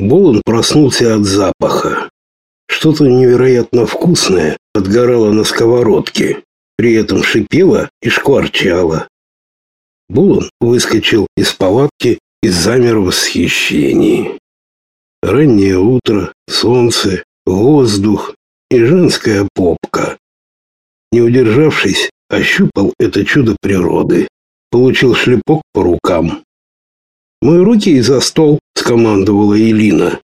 Болон проснулся от запаха. Что-то невероятно вкусное отгорало на сковородке, при этом шипело и шкварчало. Булон выскочил из палатки и замер в восхищении. Раннее утро, солнце, воздух и женская попка. Не удержавшись, ощупал это чудо природы. Получил шлепок по рукам. «Мой руки и за стол», — скомандовала Елина.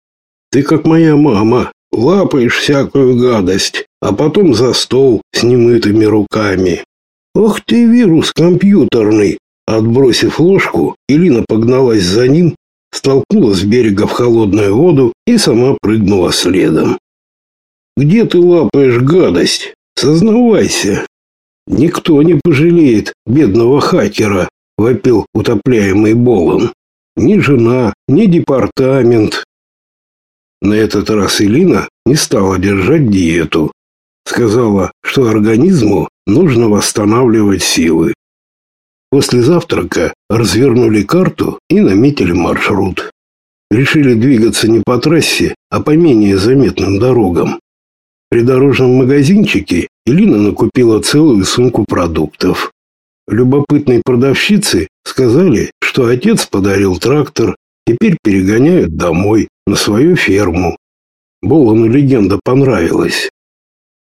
«Ты как моя мама, лапаешь всякую гадость, а потом за стол с немытыми руками». «Ох ты, вирус компьютерный!» Отбросив ложку, Елина погналась за ним, столкнула с берега в холодную воду и сама прыгнула следом. «Где ты лапаешь гадость? Сознавайся!» «Никто не пожалеет бедного хакера», — вопил утопляемый Болон. «Ни жена, ни департамент». На этот раз Элина не стала держать диету. Сказала, что организму нужно восстанавливать силы. После завтрака развернули карту и наметили маршрут. Решили двигаться не по трассе, а по менее заметным дорогам. При дорожном магазинчике Элина накупила целую сумку продуктов. Любопытные продавщицы сказали, что отец подарил трактор, теперь перегоняют домой, на свою ферму. Болону легенда понравилась.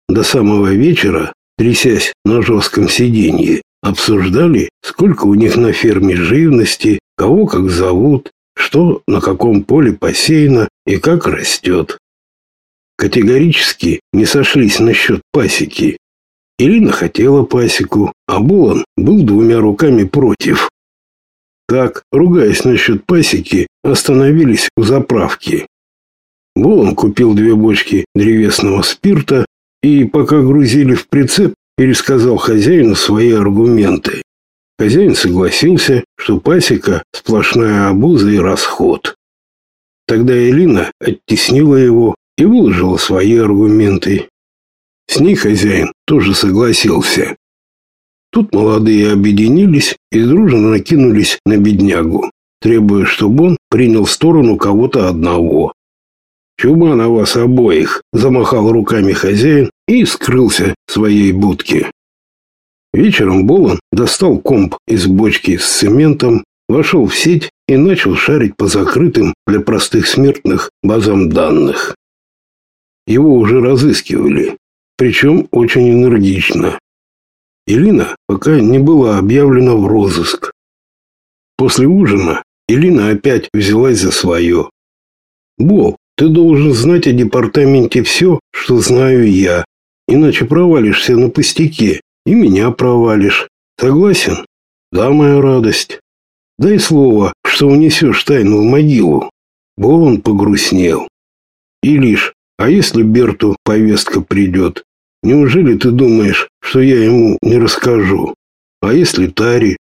До самого вечера, трясясь на жестком сиденье, обсуждали, сколько у них на ферме живности, кого как зовут, что на каком поле посеяно и как растет. Категорически не сошлись насчет пасеки. Ирина хотела пасеку, а Булан был двумя руками против. Так, ругаясь насчет пасеки, остановились у заправки. Булан купил две бочки древесного спирта и, пока грузили в прицеп, пересказал хозяину свои аргументы. Хозяин согласился, что пасека – сплошная обуза и расход. Тогда Элина оттеснила его и выложила свои аргументы. С ней хозяин тоже согласился. Тут молодые объединились и дружно накинулись на беднягу, требуя, чтобы он принял сторону кого-то одного. «Чума на вас обоих!» – замахал руками хозяин и скрылся в своей будке. Вечером Болон достал комп из бочки с цементом, вошел в сеть и начал шарить по закрытым для простых смертных базам данных. Его уже разыскивали, причем очень энергично. Элина пока не была объявлена в розыск. После ужина Элина опять взялась за свое. «Боб, ты должен знать о департаменте все, что знаю я, иначе провалишься на пустяке, и меня провалишь. Согласен? Да, моя радость. Дай слово, что унесешь тайну в могилу». Болон погрустнел. И лишь а если Берту повестка придет? Неужели ты думаешь, что я ему не расскажу? А если Тари?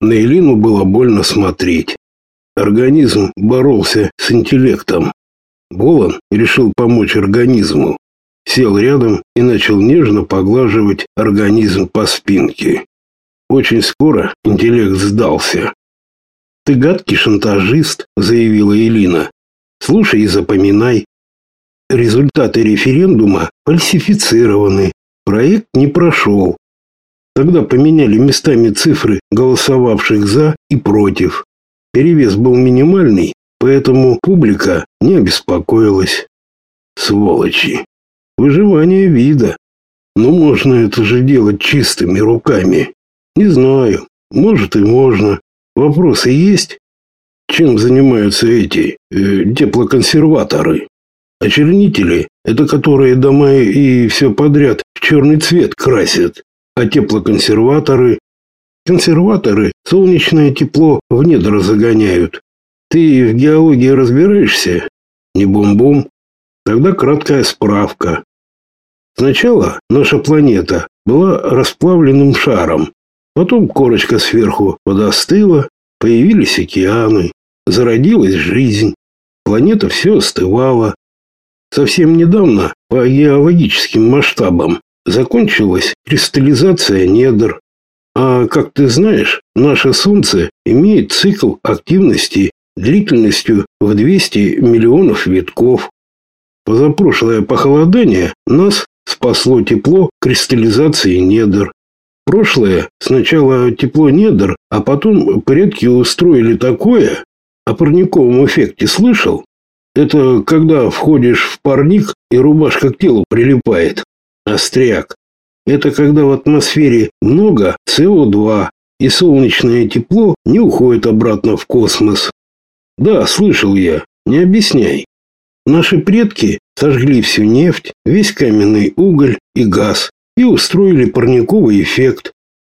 На Элину было больно смотреть. Организм боролся с интеллектом. Болон решил помочь организму. Сел рядом и начал нежно поглаживать организм по спинке. Очень скоро интеллект сдался. «Ты гадкий шантажист», — заявила Элина. «Слушай и запоминай, Результаты референдума фальсифицированы. Проект не прошел. Тогда поменяли местами цифры голосовавших за и против. Перевес был минимальный, поэтому публика не обеспокоилась. Сволочи. Выживание вида. Но можно это же делать чистыми руками. Не знаю. Может и можно. Вопросы есть? Чем занимаются эти э, теплоконсерваторы? Очернители – это которые дома и все подряд в черный цвет красят, а теплоконсерваторы – консерваторы солнечное тепло в недра загоняют. Ты в геологии разбираешься? Не бум-бум? Тогда краткая справка. Сначала наша планета была расплавленным шаром, потом корочка сверху подостыла, появились океаны, зародилась жизнь. Планета все остывала, Совсем недавно по геологическим масштабам закончилась кристаллизация недр. А как ты знаешь, наше Солнце имеет цикл активности длительностью в 200 миллионов витков. Позапрошлое похолодание нас спасло тепло кристаллизации недр. Прошлое сначала тепло недр, а потом предки устроили такое. О парниковом эффекте слышал? Это когда входишь в парник и рубашка к телу прилипает. Остряк. Это когда в атмосфере много СО2, и солнечное тепло не уходит обратно в космос. Да, слышал я. Не объясняй. Наши предки сожгли всю нефть, весь каменный уголь и газ и устроили парниковый эффект.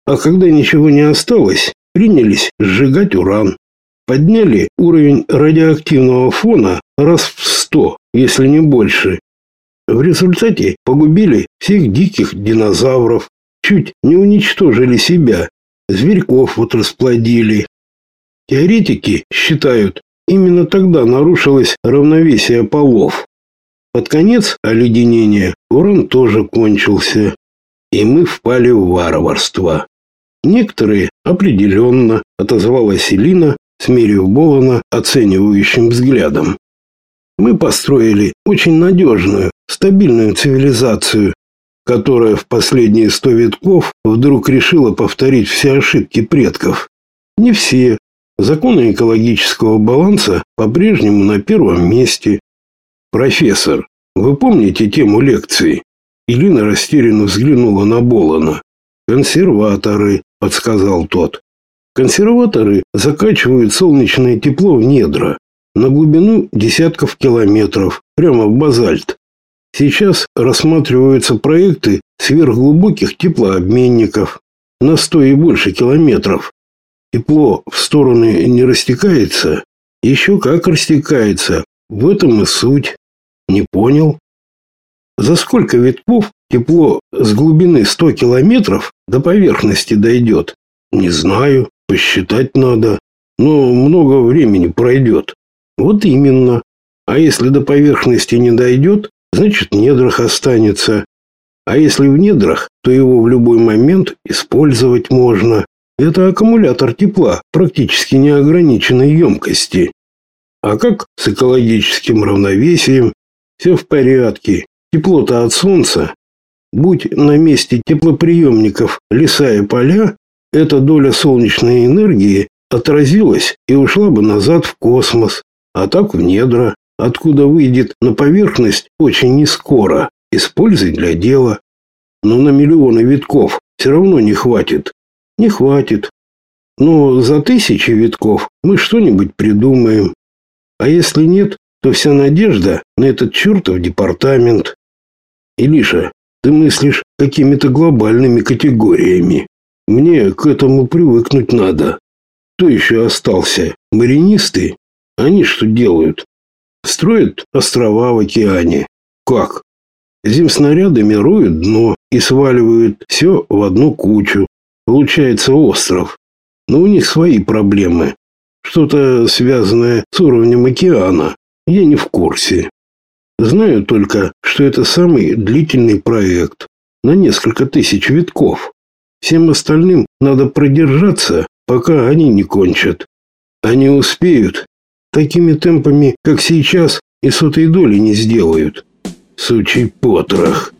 А когда ничего не осталось, принялись сжигать уран. Подняли уровень радиоактивного фона раз в сто, если не больше. В результате погубили всех диких динозавров, чуть не уничтожили себя, зверьков вот расплодили. Теоретики считают, именно тогда нарушилось равновесие полов. Под конец оледенения уран тоже кончился, и мы впали в варварство. Некоторые определенно, отозвалась Элина, смерив Болона оценивающим взглядом. Мы построили очень надежную, стабильную цивилизацию, которая в последние сто витков вдруг решила повторить все ошибки предков. Не все. Законы экологического баланса по-прежнему на первом месте. Профессор, вы помните тему лекции? Илина растерянно взглянула на Болона. Консерваторы, подсказал тот. Консерваторы закачивают солнечное тепло в недра на глубину десятков километров, прямо в базальт. Сейчас рассматриваются проекты сверхглубоких теплообменников на 100 и больше километров. Тепло в стороны не растекается? Еще как растекается. В этом и суть. Не понял? За сколько витков тепло с глубины 100 километров до поверхности дойдет? Не знаю, посчитать надо. Но много времени пройдет. Вот именно. А если до поверхности не дойдет, значит в недрах останется. А если в недрах, то его в любой момент использовать можно. Это аккумулятор тепла практически неограниченной емкости. А как с экологическим равновесием? Все в порядке. Тепло-то от солнца. Будь на месте теплоприемников леса и поля, эта доля солнечной энергии отразилась и ушла бы назад в космос, а так в недра откуда выйдет на поверхность очень нескоро. Используй для дела. Но на миллионы витков все равно не хватит. Не хватит. Но за тысячи витков мы что-нибудь придумаем. А если нет, то вся надежда на этот чертов департамент. Илиша, ты мыслишь какими-то глобальными категориями. Мне к этому привыкнуть надо. Кто еще остался? Маринисты? Они что делают? Строят острова в океане. Как? Зимснарядами роют дно и сваливают все в одну кучу. Получается остров. Но у них свои проблемы. Что-то связанное с уровнем океана. Я не в курсе. Знаю только, что это самый длительный проект. На несколько тысяч витков. Всем остальным надо продержаться, пока они не кончат. Они успеют, Такими темпами, как сейчас, и сотой доли не сделают. Сучий потрох.